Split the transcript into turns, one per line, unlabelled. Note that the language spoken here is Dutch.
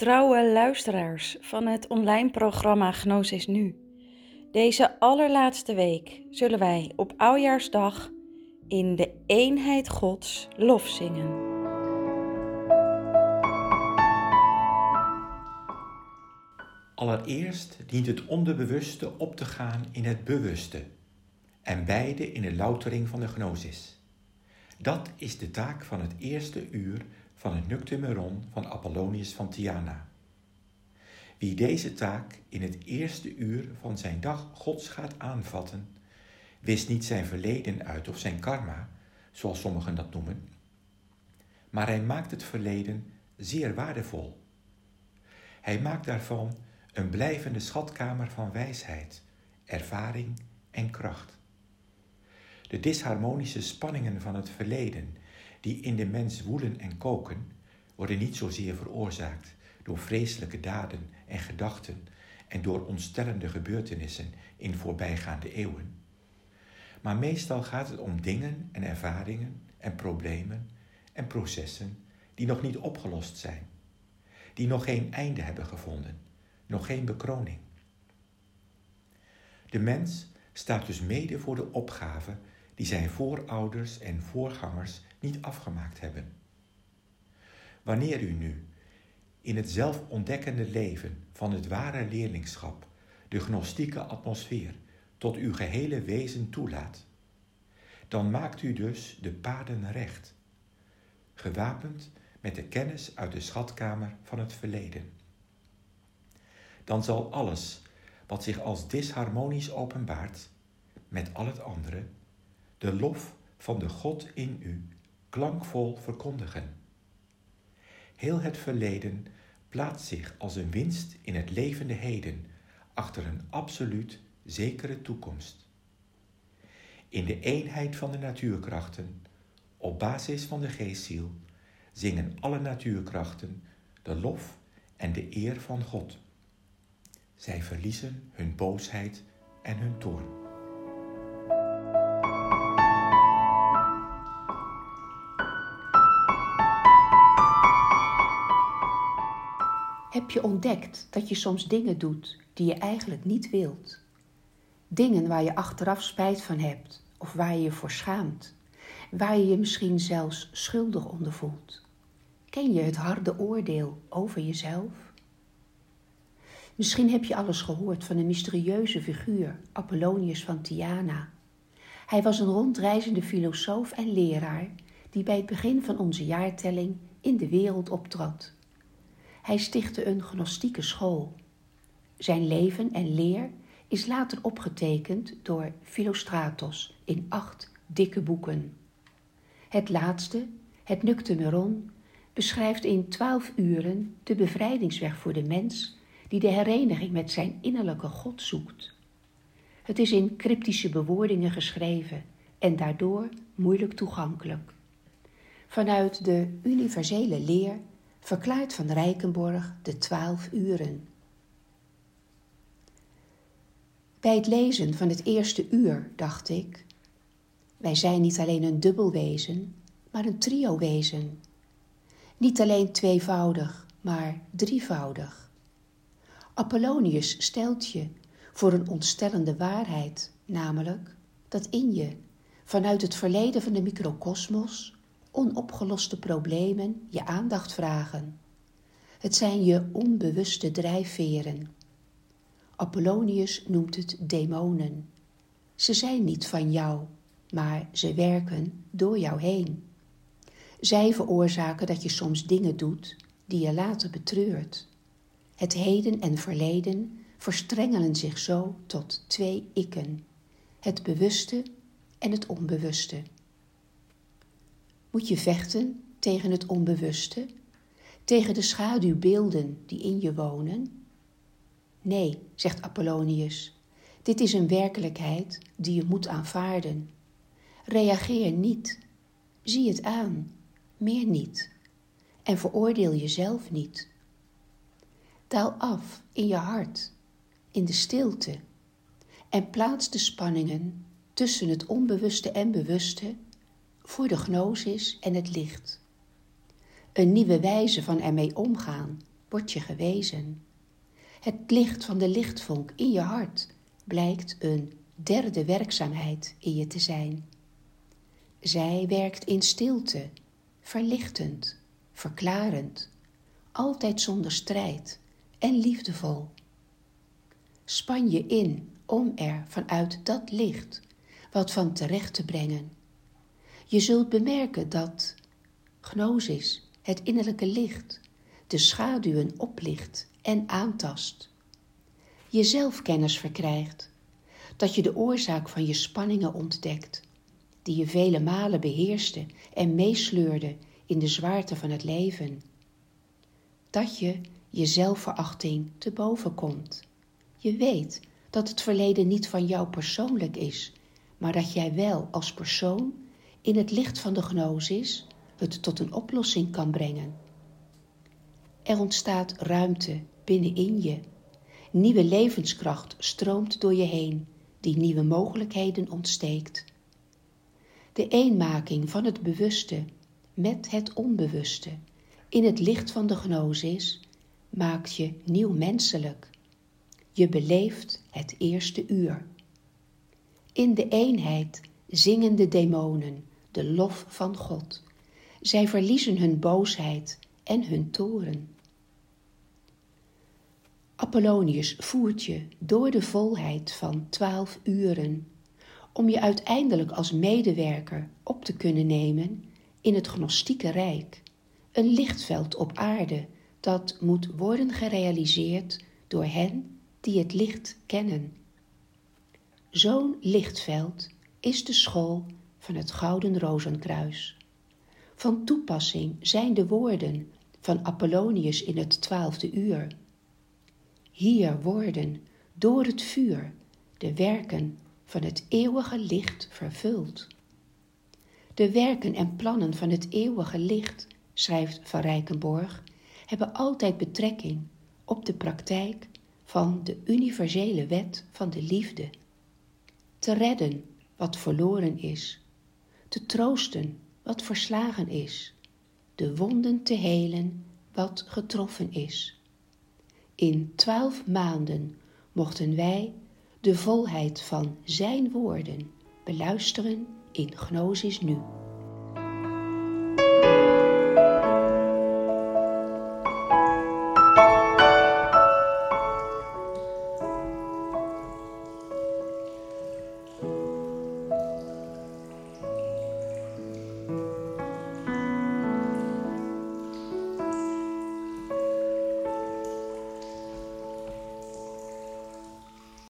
Trouwe luisteraars van het online programma Gnosis Nu. Deze allerlaatste week zullen wij op Oudjaarsdag in de eenheid Gods lof zingen.
Allereerst dient het onderbewuste op te gaan in het bewuste en beide in de loutering van de gnosis. Dat is de taak van het eerste uur van het Nuctemeron van Apollonius van Tyana. Wie deze taak in het eerste uur van zijn dag Gods gaat aanvatten, wist niet zijn verleden uit of zijn karma, zoals sommigen dat noemen, maar hij maakt het verleden zeer waardevol. Hij maakt daarvan een blijvende schatkamer van wijsheid, ervaring en kracht. De disharmonische spanningen van het verleden, die in de mens woelen en koken, worden niet zozeer veroorzaakt door vreselijke daden en gedachten en door ontstellende gebeurtenissen in voorbijgaande eeuwen. Maar meestal gaat het om dingen en ervaringen en problemen en processen die nog niet opgelost zijn, die nog geen einde hebben gevonden, nog geen bekroning. De mens staat dus mede voor de opgave die zijn voorouders en voorgangers niet afgemaakt hebben. Wanneer u nu in het zelfontdekkende leven van het ware leerlingschap de gnostieke atmosfeer tot uw gehele wezen toelaat, dan maakt u dus de paden recht, gewapend met de kennis uit de schatkamer van het verleden. Dan zal alles wat zich als disharmonisch openbaart, met al het andere, de lof van de God in u klankvol verkondigen. Heel het verleden plaatst zich als een winst in het levende heden achter een absoluut zekere toekomst. In de eenheid van de natuurkrachten, op basis van de geestziel, zingen alle natuurkrachten de lof en de eer van God. Zij verliezen hun boosheid en hun toorn.
Heb je ontdekt dat je soms dingen doet die je eigenlijk niet wilt? Dingen waar je achteraf spijt van hebt of waar je je voor schaamt, waar je je misschien zelfs schuldig onder voelt. Ken je het harde oordeel over jezelf? Misschien heb je alles gehoord van een mysterieuze figuur, Apollonius van Tyana. Hij was een rondreizende filosoof en leraar die bij het begin van onze jaartelling in de wereld optrad. Hij stichtte een gnostieke school. Zijn leven en leer is later opgetekend door Philostratos in acht dikke boeken. Het laatste, het Nuctemeron, beschrijft in twaalf uren de bevrijdingsweg voor de mens die de hereniging met zijn innerlijke God zoekt. Het is in cryptische bewoordingen geschreven en daardoor moeilijk toegankelijk. Vanuit de universele leer verklaart van Rijkenborg de twaalf uren. Bij het lezen van het eerste uur dacht ik, wij zijn niet alleen een dubbelwezen, maar een triowezen. Niet alleen tweevoudig, maar drievoudig. Apollonius stelt je voor een ontstellende waarheid, namelijk dat in je, vanuit het verleden van de microcosmos, onopgeloste problemen je aandacht vragen. Het zijn je onbewuste drijfveren. Apollonius noemt het demonen. Ze zijn niet van jou, maar ze werken door jou heen. Zij veroorzaken dat je soms dingen doet die je later betreurt. Het heden en verleden verstrengelen zich zo tot twee ikken: het bewuste en het onbewuste. Moet je vechten tegen het onbewuste, tegen de schaduwbeelden die in je wonen? Nee, zegt Apollonius, dit is een werkelijkheid die je moet aanvaarden. Reageer niet, zie het aan, meer niet, en veroordeel jezelf niet. Daal af in je hart, in de stilte, en plaats de spanningen tussen het onbewuste en bewuste voor de gnosis en het licht. Een nieuwe wijze van ermee omgaan wordt je gewezen. Het licht van de lichtvonk in je hart blijkt een derde werkzaamheid in je te zijn. Zij werkt in stilte, verlichtend, verklarend, altijd zonder strijd en liefdevol. Span je in om er vanuit dat licht wat van terecht te brengen. Je zult bemerken dat gnosis, het innerlijke licht, de schaduwen oplicht en aantast. Je zelfkennis verkrijgt, dat je de oorzaak van je spanningen ontdekt, die je vele malen beheerste en meesleurde in de zwaarte van het leven. Dat je je zelfverachting te boven komt. Je weet dat het verleden niet van jou persoonlijk is, maar dat jij wel als persoon in het licht van de gnosis het tot een oplossing kan brengen. Er ontstaat ruimte binnenin je. Nieuwe levenskracht stroomt door je heen, die nieuwe mogelijkheden ontsteekt. De eenmaking van het bewuste met het onbewuste in het licht van de gnosis maakt je nieuw menselijk. Je beleeft het eerste uur. In de eenheid zingen de demonen de lof van God. Zij verliezen hun boosheid en hun toren. Apollonius voert je door de volheid van twaalf uren, om je uiteindelijk als medewerker op te kunnen nemen in het gnostieke rijk, een lichtveld op aarde dat moet worden gerealiseerd door hen die het licht kennen. Zo'n lichtveld is de school van het Gouden Rozenkruis. Van toepassing zijn de woorden van Apollonius in het twaalfde uur. Hier worden door het vuur de werken van het eeuwige licht vervuld. De werken en plannen van het eeuwige licht, schrijft Van Rijkenborg, hebben altijd betrekking op de praktijk van de universele wet van de liefde. Te redden wat verloren is, te troosten wat verslagen is, de wonden te helen wat getroffen is. In twaalf maanden mochten wij de volheid van Zijn woorden beluisteren in Gnosis nu.